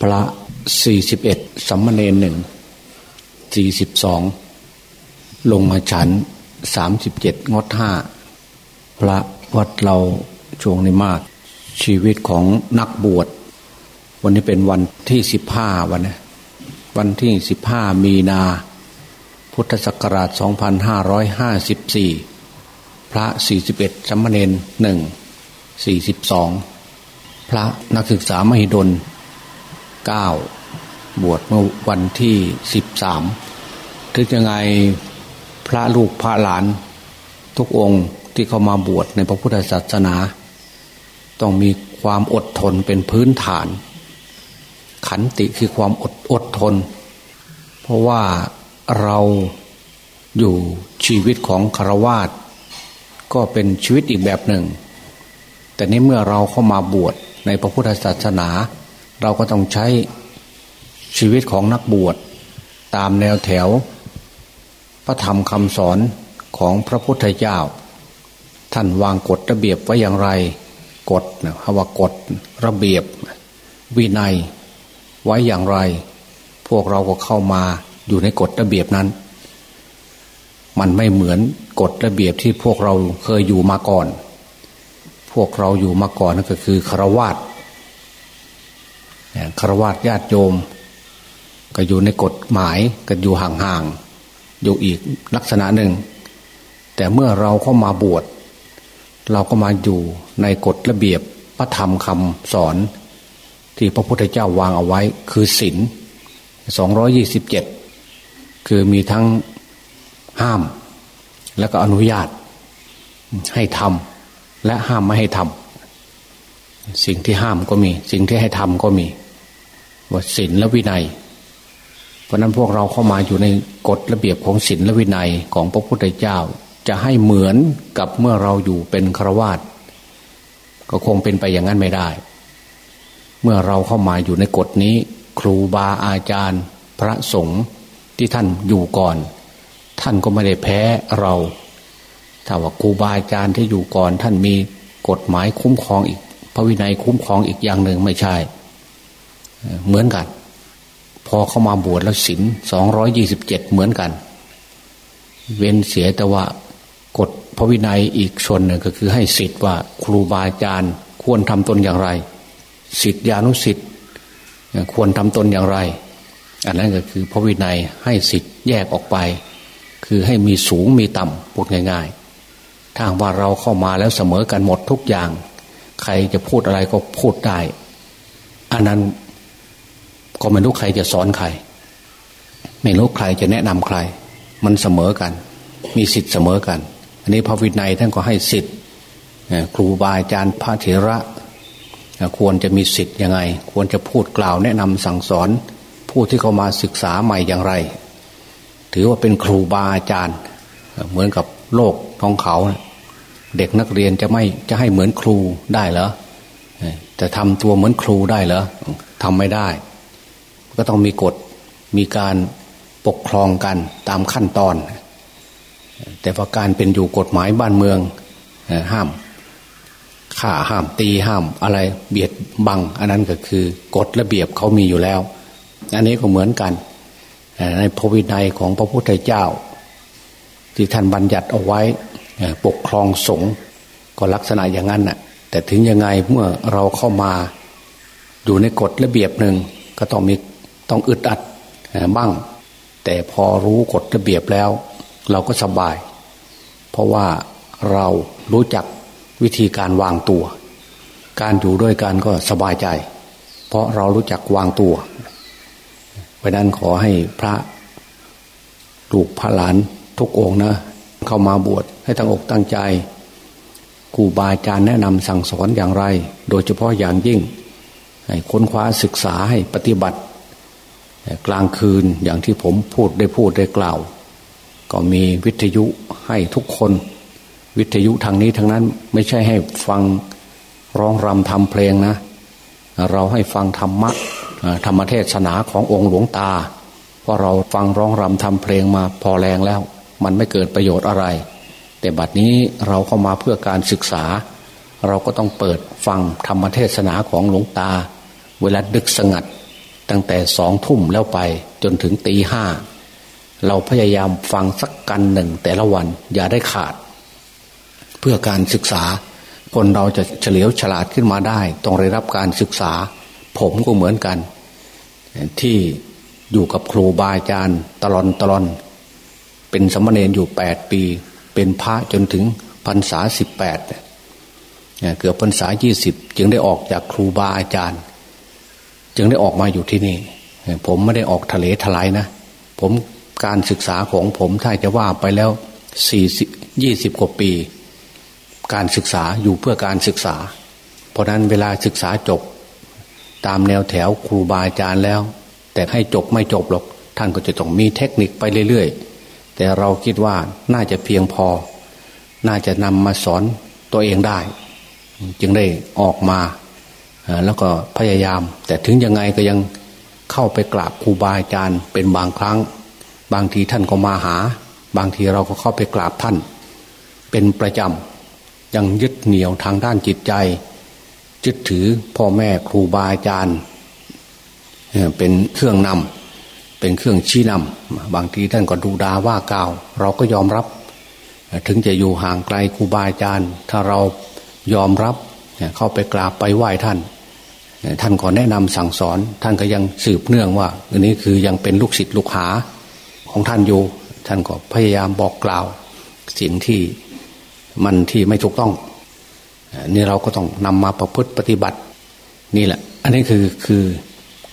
พระสี่สิบเอ็ดสัมมาเนนหนึ่งสี่สิบสองลงมาฉันสามสิบเจ็ดงดห้าพระวัดเราช่วงนี้มาก ชีวิตของนักบวช วันนี้เป็นวันที่สิบห้าวันนะวันที่สิบห้ามีนา พุทธศักราชสองพันห้าร้อยห้าสิบสี่พระสี่สิบเอ็ดสัมมาเนนหนึ่งสี่สิบสองพระนักศึกษามหิดล เก้าบวชเมื่อวันที่สิบสามถึงยังไงพระลูกพระหลานทุกองค์ที่เข้ามาบวชในพระพุทธศาสนา ต้องมีความอดทนเป็นพื้นฐาน ขันติคือความอดอดทน เพราะว่าเราอยู่ชีวิตของคารวาสก็เป็นชีวิตอีกแบบหนึ่ง แต่นี้เมื่อเราเข้ามาบวชในพระพุทธศาสนา เราก็ต้องใช้ชีวิตของนักบวชตามแนวแถว พระธรรมคำสอนของพระพุทธเจ้า ท่านวางกฎระเบียบไว้อย่างไร กฎนะคำว่ากฎระเบียบวินัยไว้อย่างไร พวกเราก็เข้ามาอยู่ในกฎระเบียบนั้น มันไม่เหมือนกฎระเบียบที่พวกเราเคยอยู่มาก่อน พวกเราอยู่มาก่อนนั่นก็คือคารวาส คารวาสญาติโยม ก็อยู่ในกฎหมายก็อยู่ห่างๆอยู่อีกลักษณะหนึ่ง แต่เมื่อเราเข้ามาบวช เราก็มาอยู่ในกฎระเบียบพระธรรมคำสอน ที่พระพุทธเจ้าวางเอาไว้ คือศีลสองยี่สิบเจ็ดคือมีทั้งห้าม แล้วก็อนุญาตให้ทำและห้ามไม่ให้ทำสิ่งที่ห้ามก็มี สิ่งที่ให้ทำก็มี ว่าศีลและวินัย เพราะนั้นพวกเราเข้ามาอยู่ในกฎระเบียบของศีลและวินัยของพระพุทธเจ้า จะให้เหมือนกับเมื่อเราอยู่เป็นฆราวาสก็คงเป็นไปอย่างนั้นไม่ได้ เมื่อเราเข้ามาอยู่ในกฎนี้ ครูบาอาจารย์ พระสงฆ์ที่ท่านอยู่ก่อน ท่านก็ไม่ได้แพ้เราถ้าว่าครูบาอาจารย์ที่อยู่ก่อน ท่านมีกฎหมายคุ้มครองอีก พระวินัยคุ้มครองอีกอย่างหนึ่งไม่ใช่ เหมือนกัน พอเข้ามาบวชแล้วศีลสองร้อยยี่สิบเจ็ดเหมือนกัน เว้นเสียแต่ว่ากฎพระวินัยอีกชนหนึ่งก็คือให้สิทธิ์ว่าครูบาอาจารย์ควรทำตนอย่างไร สิทธิานุสิทธิ์ควรทำตนอย่างไร อันนั้นก็คือพระวินัยให้สิทธิ์แยกออกไป คือให้มีสูงมีต่ำพูดง่าย ๆ ถ้าว่าเราเข้ามาแล้วเสมอกันหมดทุกอย่าง ใครจะพูดอะไรก็พูดได้ อันนั้น ก็ไม่รู้ใครจะสอนใคร ไม่รู้ใครจะแนะนำใคร มันเสมอกัน มีสิทธิ์เสมอกัน อันนี้พระวินัยท่านก็ให้สิทธิ์ครูบาอาจารย์พระเถระ ควรจะมีสิทธิ์ยังไง ควรจะพูดกล่าวแนะนำสั่งสอน ผู้ที่เขามาศึกษาใหม่อย่างไร ถือว่าเป็นครูบาอาจารย์ เหมือนกับโลกของเขา เด็กนักเรียนจะไม่จะให้เหมือนครูได้เหรอจะทำตัวเหมือนครูได้เหรอทำไม่ได้ ก็ต้องมีกฎมีการปกครองกันตามขั้นตอน แต่ว่าการเป็นอยู่กฎหมายบ้านเมืองห้ามฆ่าห้ามตีห้าม อะไรเบียดบัง อันนั้นก็คือกฎระเบียบเขามีอยู่แล้ว อันนี้ก็เหมือนกันในพระวินัยของพระพุทธเจ้า ที่ท่านบัญญัติเอาไว้ปกครองสงฆ์ก็ลักษณะอย่างนั้นน่ะ แต่ถึงยังไงเมื่อเราเข้ามาอยู่ในกฎระเบียบหนึ่งก็ต้องมี ต้องอึดอัดบ้าง แต่พอรู้กฎระเบียบแล้ว เราก็สบาย เพราะว่าเรารู้จักวิธีการวางตัว การอยู่ด้วยกันก็สบายใจ เพราะเรารู้จักวางตัวเพราะนั้นขอให้พระลูกพระหลานทุกองนะ เข้ามาบวชให้ตั้งอกตั้งใจครูบาอาจารย์แนะนำสั่งสอนอย่างไร โดยเฉพาะอย่างยิ่ง ให้ค้นคว้าศึกษาให้ปฏิบัติ กลางคืนอย่างที่ผมพูดได้พูดได้กล่าว ก็มีวิทยุให้ทุกคน วิทยุทางนี้ทางนั้นไม่ใช่ให้ฟังร้องรำทำเพลงนะ เราให้ฟังธรรมะธรรมเทศนาขององค์หลวงตา เพราะเราฟังร้องรำทำเพลงมาพอแรงแล้ว มันไม่เกิดประโยชน์อะไร แต่บัดนี้เราเข้ามาเพื่อการศึกษา เราก็ต้องเปิดฟังธรรมเทศนาของหลวงตา เวลาดึกสงัด ตั้งแต่สองทุ่มแล้วไปจนถึงตีห้าเราพยายามฟังสักกันหนึ่งแต่ละวันอย่าได้ขาด เพื่อการศึกษา คนเราจะเฉลียวฉลาดขึ้นมาได้ ต้องได้รับการศึกษา ผมก็เหมือนกัน ที่อยู่กับครูบาอาจารย์ตลอนตลอน เป็นสมณเณรอยู่แปดปี เป็นพระจนถึงพรรษาสิบแปดเกือบพรรษายี่สิบจึงได้ออกจากครูบาอาจารย์ จึงได้ออกมาอยู่ที่นี่ ผมไม่ได้ออกทะเลทลายนะ ผมการศึกษาของผมถ้าจะว่าไปแล้วสี่สิบยี่สิบกว่าปี การศึกษาอยู่เพื่อการศึกษา เพราะนั้นเวลาศึกษาจบ ตามแนวแถวครูบาอาจารย์แล้ว แต่ให้จบไม่จบหรอก ท่านก็จะต้องมีเทคนิคไปเรื่อยๆ แต่เราคิดว่าน่าจะเพียงพอ น่าจะนำมาสอนตัวเองได้ จึงได้ออกมา แล้วก็พยายาม แต่ถึงยังไงก็ยังเข้าไปกราบครูบาอาจารย์เป็นบางครั้ง บางทีท่านก็มาหา บางทีเราก็เข้าไปกราบท่าน เป็นประจำยังยึดเหนี่ยวทางด้านจิตใจยึดถือพ่อแม่ครูบาอาจารย์เป็นเครื่องนำเป็นเครื่องชี้นำบางทีท่านก็ดูดาว่ากล่าว เราก็ยอมรับ ถึงจะอยู่ห่างไกลครูบาอาจารย์ ถ้าเรายอมรับเข้าไปกราบไปไหว้ท่าน ท่านก็แนะนำสั่งสอน ท่านก็ยังสืบเนื่องว่า อันนี้คือยังเป็นลูกศิษย์ลูกหาของท่านอยู่ ท่านก็พยายามบอกกล่าว สิ่งที่มันที่ไม่ถูกต้องนี่เราก็ต้องนำมาประพฤติปฏิบัติ นี่แหละ อันนี้คือคือ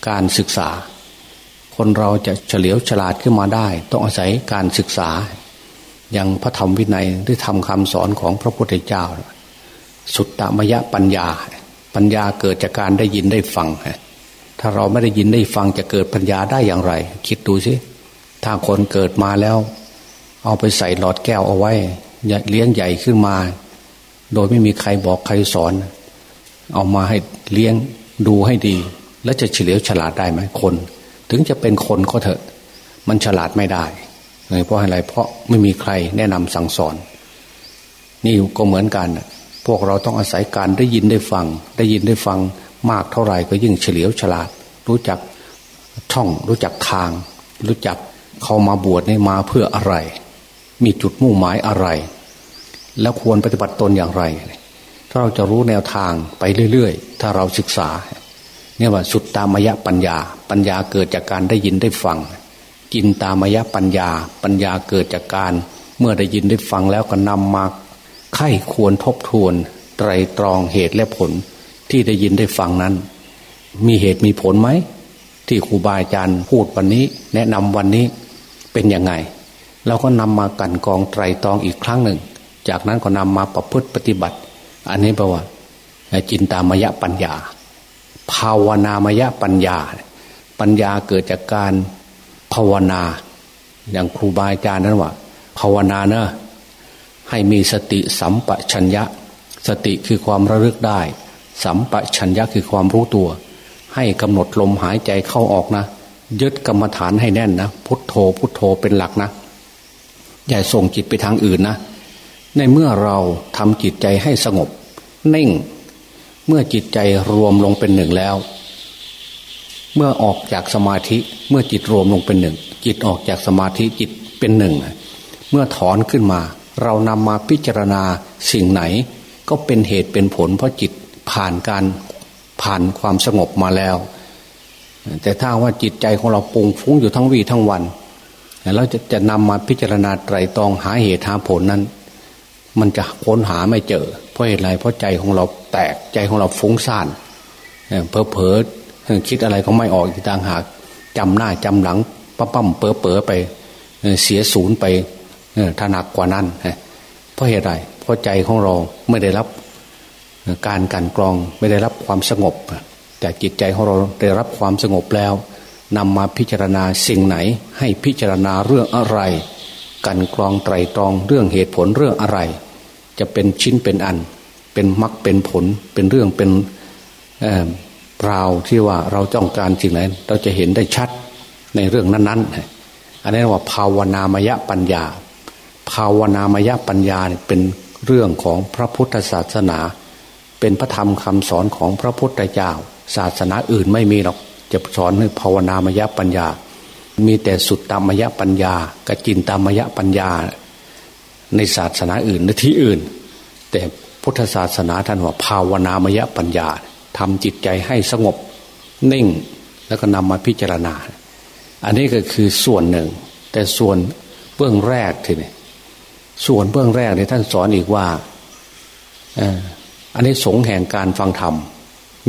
การศึกษา คนเราจะเฉลียวฉลาดขึ้นมาได้ ต้องอาศัยการศึกษา อย่างพระธรรมวินัยหรือทำคำสอนของพระพุทธเจ้า สุตตมยปัญญา ปัญญาเกิดจากการได้ยินได้ฟังถ้าเราไม่ได้ยินได้ฟังจะเกิดปัญญาได้อย่างไร คิดดูสิถ้าคนเกิดมาแล้ว เอาไปใส่หลอดแก้วเอาไว้เลี้ยงใหญ่ขึ้นมา โดยไม่มีใครบอกใครสอน เอามาให้เลี้ยงดูให้ดี แล้วจะเฉลียวฉลาดได้ไหมคน ถึงจะเป็นคนก็เถอะ มันฉลาดไม่ได้เพราะอะไรเพราะไม่มีใครแนะนำสั่งสอน นี่ก็เหมือนกัน พวกเราต้องอาศัยการได้ยินได้ฟัง ได้ยินได้ฟังมากเท่าไหร่ก็ยิ่งเฉลียวฉลาด รู้จักช่องรู้จักทาง รู้จักเขามาบวชนี่มาเพื่ออะไร มีจุดมุ่งหมายอะไร แล้วควรปฏิบัติตนอย่างไร ถ้าเราจะรู้แนวทางไปเรื่อยๆ ถ้าเราศึกษา เนี่ยว่าสุดตามยะปัญญา ปัญญาเกิดจากการได้ยินได้ฟัง กินตามยะปัญญา ปัญญาเกิดจากการ เมื่อได้ยินได้ฟังแล้วก็นำมา ไข้ควรทบทวน ไตรตรองเหตุและผลที่ได้ยินได้ฟังนั้น มีเหตุมีผลไหม ที่ครูบาอาจารย์พูดวันนี้ แนะนำวันนี้เป็นยังไงเราก็นำมากันกองไตรตรองอีกครั้งหนึ่ง จากนั้นก็นำมาประพฤติปฏิบัติ อันนี้แปลว่าจินตามยะปัญญา ภาวนามยะปัญญา ปัญญาเกิดจากการภาวนา อย่างครูบาอาจารย์นั้นว่า ภาวนาเนอะ ให้มีสติสัมปชัญญะ สติคือความระลึกได้ สัมปชัญญะคือความรู้ตัว ให้กำหนดลมหายใจเข้าออกนะ ยึดกรรมฐานให้แน่นนะ พุทโธ พุทโธเป็นหลักนะ อย่าส่งจิตไปทางอื่นนะ ในเมื่อเราทำจิตใจให้สงบ นิ่ง เมื่อจิตใจรวมลงเป็นหนึ่งแล้ว เมื่อออกจากสมาธิ เมื่อจิตรวมลงเป็นหนึ่ง จิตออกจากสมาธิจิตเป็นหนึ่ง เมื่อถอนขึ้นมา เรานำมาพิจารณาสิ่งไหน ก็เป็นเหตุเป็นผลเพราะจิตผ่านการผ่านความสงบมาแล้ว แต่ถ้าว่าจิตใจของเราปุงฟุ้งอยู่ทั้งวีทั้งวันเราจะจะนำมาพิจารณาไตรตรองหาเหตุหาผลนั้น มันจะค้นหาไม่เจอ เพราะเหตุไรเพราะใจของเราแตกใจของเราฟุ้งซ่านเพอเพอคิดอะไรก็ไม่ออกอีกต่างหากจำหน้าจำหลังปั๊มปั๊มเป๋อเป๋อไปเสียศูนย์ไป ถ้าหนักกว่านั้นเพราะเหตุไรเพราะใจของเราไม่ได้รับการกันกรองไม่ได้รับความสงบ แต่จิตใจของเราได้รับความสงบแล้วนำมาพิจารณาสิ่งไหน ให้พิจารณาเรื่องอะไร กันกรองไตรตรองเรื่องเหตุผลเรื่องอะไร จะเป็นชิ้นเป็นอัน เป็นมรรคเป็นผลเป็นเรื่องเป็นราวที่ว่าเราจ้องการสิ่งไหน เราจะเห็นได้ชัดในเรื่องนั้น ๆ อันนี้ว่าภาวนามยปัญญา ภาวนามยปัญญาเป็นเรื่องของพระพุทธศาสนา เป็นพระธรรมคำสอนของพระพุทธเจ้า ศาสนาอื่นไม่มีหรอกจะสอนให้ภาวนามยปัญญา มีแต่สุดตามยปัญญากจินตามยปัญญา ในศาสนาอื่นในที่อื่น แต่พุทธศาสนาท่านว่าภาวนามยปัญญาทำจิตใจให้สงบนิ่งแล้วก็นำมาพิจารณา อันนี้ก็คือส่วนหนึ่ง แต่ส่วนเบื้องแรกทีนี้ ส่วนเบื้องแรกเนี่ยท่านสอนอีกว่าอันนี้สงแห่งการฟังธรรม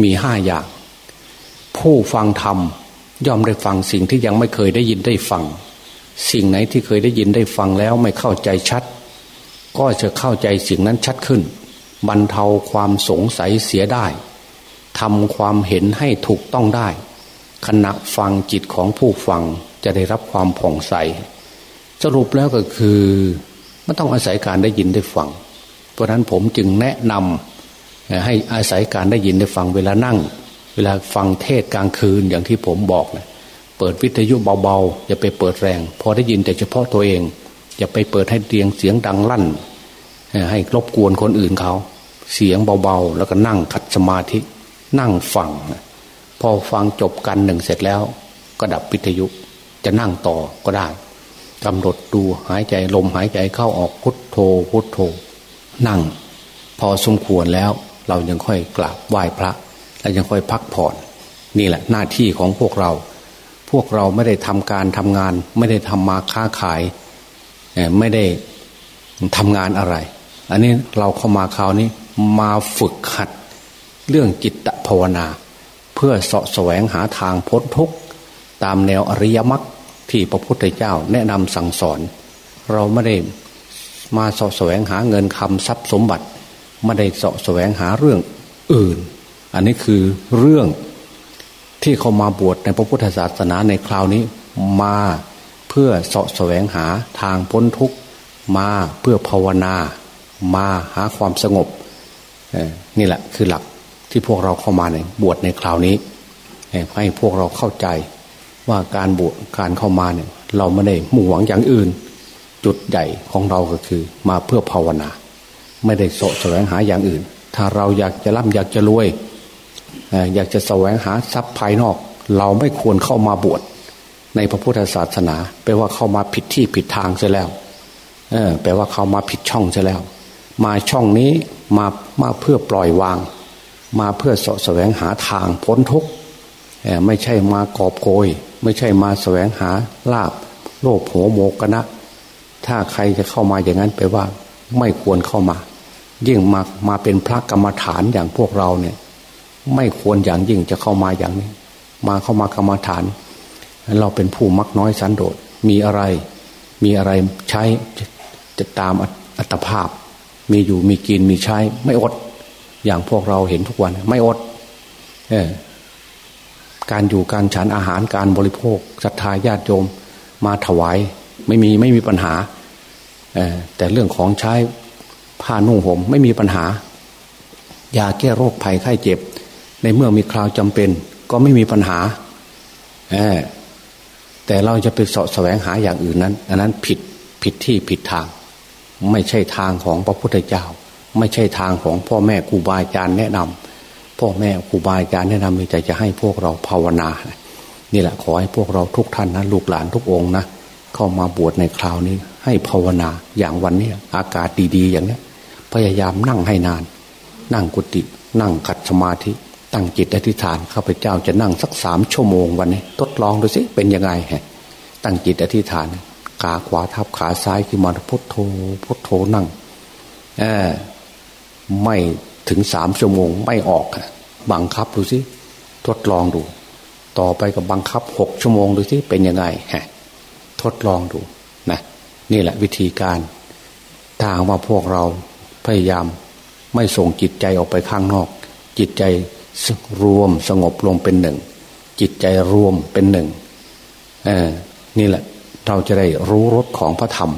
มีห้าอย่าง ผู้ฟังธรรมย่อมได้ฟังสิ่งที่ยังไม่เคยได้ยินได้ฟัง สิ่งไหนที่เคยได้ยินได้ฟังแล้วไม่เข้าใจชัด ก็จะเข้าใจสิ่งนั้นชัดขึ้น บรรเทาความสงสัยเสียได้ทำความเห็นให้ถูกต้องได้ ขณะฟังจิตของผู้ฟังจะได้รับความผ่องใส สรุปแล้วก็คือ ไม่ต้องอาศัยการได้ยินได้ฟัง เพราะนั้นผมจึงแนะนำให้อาศัยการได้ยินได้ฟังเวลานั่ง เวลาฟังเทศกลางคืนอย่างที่ผมบอกนะเปิดวิทยุเบาๆอย่าไปเปิดแรง พอได้ยินแต่เฉพาะตัวเอง อย่าไปเปิดให้เตียงเสียงดังลั่น ให้รบกวนคนอื่นเขาเสียงเบาๆ แล้วก็นั่งขัดสมาธิ นั่งฟัง พอฟังจบกันหนึ่งเสร็จแล้ว ก็ดับวิทยุ จะนั่งต่อก็ได้ กำหนดดูหายใจลมหายใจเข้าออกพุทโธพุทโธ นั่ง พอสมควรแล้วเรายังค่อยกราบไหว้พระแล้วยังค่อยพักผ่อน นี่แหละหน้าที่ของพวกเรา พวกเราไม่ได้ทำการทำงาน ไม่ได้ทำมาค้าขายไม่ได้ทำงานอะไร อันนี้เราเข้ามาคราวนี้มาฝึกหัด เรื่องจิตภาวนา เพื่อสาะแสวงหาทางพ้นทุกข์ตามแนวอริยมรรค ที่พระพุทธเจ้าแนะนำสั่งสอน เราไม่ได้มาสาะแสวงหาเงินคำทรัพย์สมบัติไม่ได้สาะแสวงหาเรื่องอื่น อันนี้คือเรื่องที่เขามาบวชในพระพุทธศาสนาในคราวนี้มาเพื่อสาะแสวงหาทางพ้นทุกข์มาเพื่อภาวนา มาหาความสงบนี่แหละคือหลักที่พวกเราเข้ามาในบวชในคราวนี้ให้พวกเราเข้าใจ ว่าการบวชการเข้ามาเนี่ย เราไม่ได้มุ่งหวังอย่างอื่น จุดใหญ่ของเราก็คือ มาเพื่อภาวนา ไม่ได้สแสวงหาอย่างอื่น ถ้าเราอยากจะร่ำอยากจะรวย อยากจะแสวงหาทรัพย์ภายนอก เราไม่ควรเข้ามาบวชในพระพุทธศาสนาแปลว่าเข้ามาผิดที่ผิดทางเสียแล้วเออแปลว่าเข้ามาผิดช่องเสียแล้ว มาช่องนี้มามาเพื่อปล่อยวาง มาเพื่อสะแสวงหาทางพ้นทุกข์ไม่ใช่มากอบโกย ไม่ใช่มาแสวงหาลาบโลภโหโมกนะ ถ้าใครจะเข้ามาอย่างนั้นไปว่าไม่ควรเข้ามา ยิ่งมามาเป็นพระกรรมฐานอย่างพวกเราเนี่ย ไม่ควรอย่างยิ่งจะเข้ามาอย่างนี้ มาเข้ามากรรมฐาน เราเป็นผู้มักน้อยสันโดษมีอะไร มีอะไรใช้จะตามอัตภาพ มีอยู่มีกินมีใช้ ไม่อด อย่างพวกเราเห็นทุกวัน ไม่อด เออ การอยู่การฉันอาหารการบริโภคศรัทธาญาติโยมมาถวาย ไม่มีไม่มีปัญหาแต่เรื่องของใช้ผ้านุ่งห่มไม่มีปัญหายาแก้โรคภัยไข้เจ็บ ในเมื่อมีคราวจำเป็น ก็ไม่มีปัญหาแต่เราจะไปสาะแสวงหาอย่างอื่นนั้น อันนั้นผิดผิดที่ผิดทาง ไม่ใช่ทางของพระพุทธเจ้า ไม่ใช่ทางของพ่อแม่ครูบาอาจารย์แนะนำ พ่อแม่ครูบาอาจารย์แนะนำมีแต่จะให้พวกเราภาวนา นี่แหละขอให้พวกเราทุกท่านนะลูกหลานทุกองนะเข้ามาบวชในคราวนี้ ให้ภาวนาอย่างวันนี้อากาศดีๆ อย่างนี้พยายามนั่งให้นาน นั่งกุฏินั่งขัดสมาธิ ตั้งจิตอธิษฐานข้าพเจ้าจะนั่งสักสามชั่วโมงวันนี้ ทดลองดูสิเป็นยังไงฮะตั้งจิตอธิษฐานขาขวาทับขาซ้ายขึ้นมาพุทโธพุทโธนั่งเออไม่ ถึงสามชั่วโมงไม่ออกบังคับดูสิทดลองดู ต่อไปก็บังคับหกชั่วโมงดูสิเป็นยังไงฮะทดลองดูนะนี่แหละวิธีการถ้าว่าพวกเราพยายามไม่ส่งจิตใจออกไปข้างนอก จิตใจรวมสงบลงเป็นหนึ่ง จิตใจรวมเป็นหนึ่งนี่แหละเราจะได้รู้รสของพระธรรม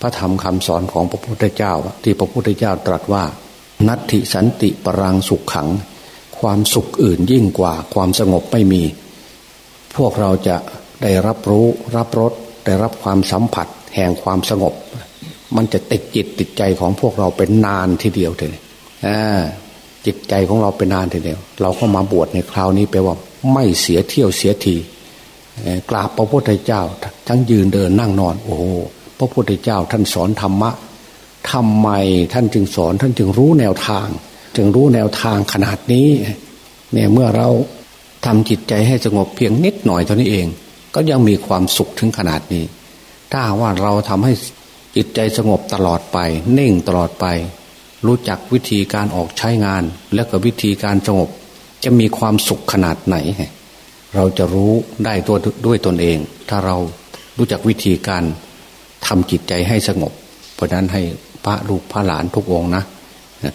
พระธรรมคำสอนของพระพุทธเจ้า ที่พระพุทธเจ้าตรัสว่า นัตถิสันติปรังสุขขัง ความสุขอื่นยิ่งกว่าความสงบไม่มี พวกเราจะได้รับรู้รับรสได้รับความสัมผัสแห่งความสงบ มันจะติดจิตติดใจของพวกเราเป็นนานทีเดียวเลยจิตใจของเราเป็นนานทีเดียว เราก็มาบวชในคราวนี้แปลว่าไม่เสียเที่ยวเสียทีกราบพระพุทธเจ้า ทั้งยืนเดินนั่งนอน โอ้โหพระพุทธเจ้าท่านสอนธรรมะ ทำไมท่านจึงสอนท่านจึงรู้แนวทาง จึงรู้แนวทางขนาดนี้เนี่ยเมื่อเราทำจิตใจให้สงบเพียงนิดหน่อยเท่านี้เอง ก็ยังมีความสุขถึงขนาดนี้ ถ้าว่าเราทำให้จิตใจสงบตลอดไปเน่งตลอดไป รู้จักวิธีการออกใช้งาน และก็วิธีการสงบ จะมีความสุขขนาดไหน เราจะรู้ได้ตัวด้วยตนเอง ถ้าเรารู้จักวิธีการทำจิตใจให้สงบ เพราะนั้นให้ พระลูกพระหลานทุกองนะ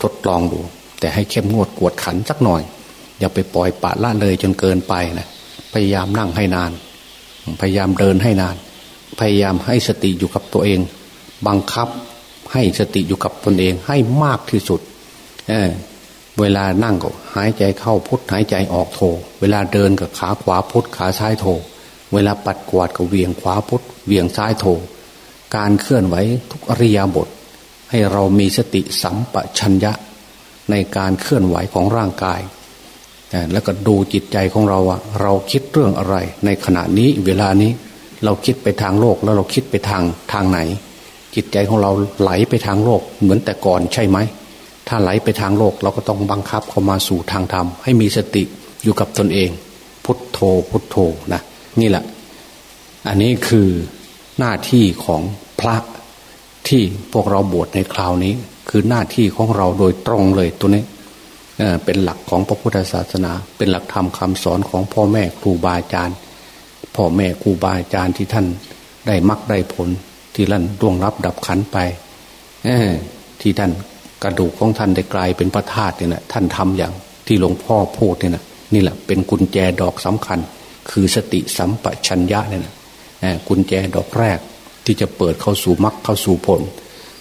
ทดลองดู แต่ให้เข้มงวดกวดขันสักหน่อย อย่าไปปล่อยปะละเลยจนเกินไปนะพยายามนั่งให้นาน พยายามเดินให้นาน พยายามให้สติอยู่กับตัวเอง บังคับให้สติอยู่กับตนเองให้มากที่สุดเเวลานั่งก็หายใจเข้าพุทหายใจออกโท เวลาเดินก็ขาขวาพุทขาซ้ายโท เวลาปัดกวาดก็เวียงขวาพุทเวียงซ้ายโท การเคลื่อนไหวทุกอริยาบท ให้เรามีสติสัมปชัญญะในการเคลื่อนไหวของร่างกาย แล้วก็ดูจิตใจของเราว่าเราคิดเรื่องอะไร ในขณะนี้เวลานี้เราคิดไปทางโลกแล้วเราคิดไปทางทางไหน จิตใจของเราไหลไปทางโลกเหมือนแต่ก่อนใช่ไหม ถ้าไหลไปทางโลกเราก็ต้องบังคับเข้ามาสู่ทางธรรม ให้มีสติอยู่กับตนเอง พุทโธพุทโธนะนี่แหละ อันนี้คือหน้าที่ของพระ ที่พวกเราบวชในคราวนี้ คือหน้าที่ของเราโดยตรงเลยตัวนี้เป็นหลักของพระพุทธศาสนา เป็นหลักธรรมคาสอนของพ่อแม่ครูบาอาจารย์พ่อแม่ครูบาอาจารย์ที่ท่านได้มักได้ผลที่ลั่นร่วงรับดับขันไปที่ท่านกระดูกของท่านได้กลายเป็นพระธาตุเนี่ยนะท่านทำอย่างที่หลวงพ่อพูดเนี่ยนะนี่แหละเป็นกุญแจดอกสำคัญ คือสติสัมปชัญญะเนี่ยนะกุญแจดอกแรก ที่จะเปิดเข้าสู่มรรคเข้าสู่ผล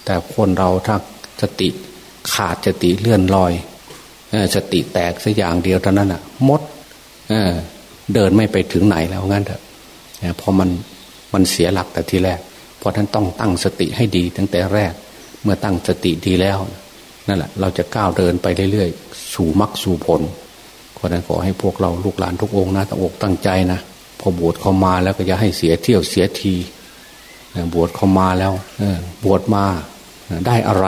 แต่คนเราถ้าสติขาดสติเลื่อนลอยสติแตกสักอย่างเดียวเท่านั้นอะมดเดินไม่ไปถึงไหนแล้วงั้นเถอะพอมันมันเสียหลักแต่ทีแรก เพราะท่านต้องตั้งสติให้ดีตั้งแต่แรก เมื่อตั้งสติดีแล้วนั่นแหละเราจะก้าวเดินไปเรื่อยๆ สู่มรรคสู่ผลเพราะนั้นขอให้พวกเราลูกหลานทุกองนะตั้งอกตั้งใจนะพอบวชเข้ามาแล้วก็อย่าให้เสียเที่ยวเสียที บวชเข้ามาแล้วบวชมาได้อะไร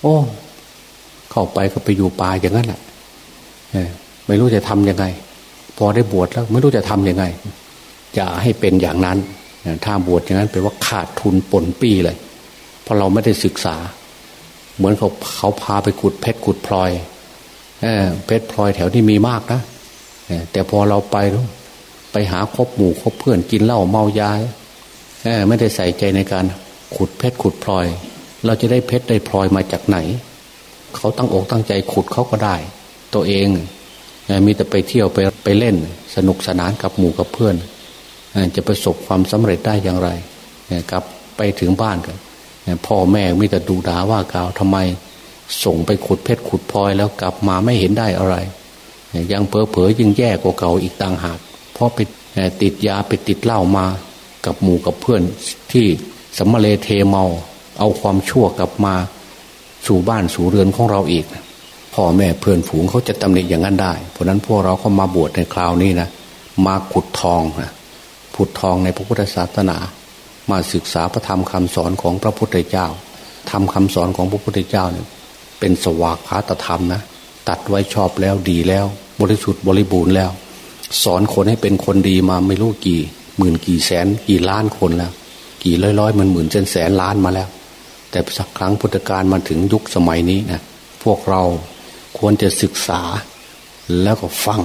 โอ้ เข้าไปก็ไปอยู่ป่าอย่างนั้นแหละไม่รู้จะทำยังไง พอได้บวชแล้ว ไม่รู้จะทำยังไงอย่าให้เป็นอย่างนั้นถ้าบวชอย่างนั้นแปลว่าขาดทุนปนปีเลยเพราะเราไม่ได้ศึกษา เหมือนเขาเขาพาไปขุดเพชรขุดพลอยเพชรพลอยแถวนี้มีมากนะแต่พอเราไปแล้วไปหาคบหมู่คบเพื่อนกินเหล้าเมายา ไม่ได้ใส่ใจในการขุดเพชรขุดพลอย เราจะได้เพชรได้พลอยมาจากไหน เขาตั้งอกตั้งใจขุดเขาก็ได้ ตัวเองมีแต่ไปเที่ยวไปไปเล่น สนุกสนานกับหมู่กับเพื่อน จะประสบความสำเร็จได้อย่างไรกลับไปถึงบ้านกันพ่อแม่มีแต่ดูด่าว่ากล่าวทำไม ส่งไปขุดเพชรขุดพลอยแล้วกลับมาไม่เห็นได้อะไร ยังเพอเพอยิ่งแย่กว่าเก่าอีกต่างหากเพราะไปติดยาไปติดเหล้ามา กับหมู่กับเพื่อนที่สมมาเลเทเมา เอาความชั่วกลับมาสู่บ้านสู่เรือนของเราอีกพ่อแม่เพื่อนฝูงเขาจะตำหนิอย่างนั้นได้ เพราะนั้นพวกเราเข้ามาบวชในคราวนี้นะมาขุดทองนะขุดทองในพระพุทธศาสนา มาศึกษาพระธรรมคำสอนของพระพุทธเจ้าทำคำสอนของพระพุทธเจ้าเนี่ยเป็นสวากขาตธรรมนะตัดไว้ชอบแล้วดีแล้ว บริสุทธิ์บริบูรณ์แล้ว สอนคนให้เป็นคนดีมาไม่รู้กี่ หมื่นกี่แสนกี่ล้านคนแล้ว กี่ร้อยร้อยมันหมื่นเนแสนล้านมาแล้ว แต่สักครั้งพุทธกาลมาถึงยุคสมัยนี้นะพวกเราควรจะศึกษา แล้วก็ฟัง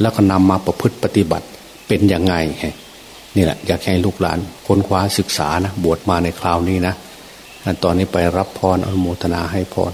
แล้วก็นำมาประพฤติปฏิบัติเป็นยังไงนี่แหละอยากให้ลูกหลานค้นคว้าศึกษานะบวชมาในคราวนี้นะตอนนี้ไปรับพรอนุโมทนาให้พร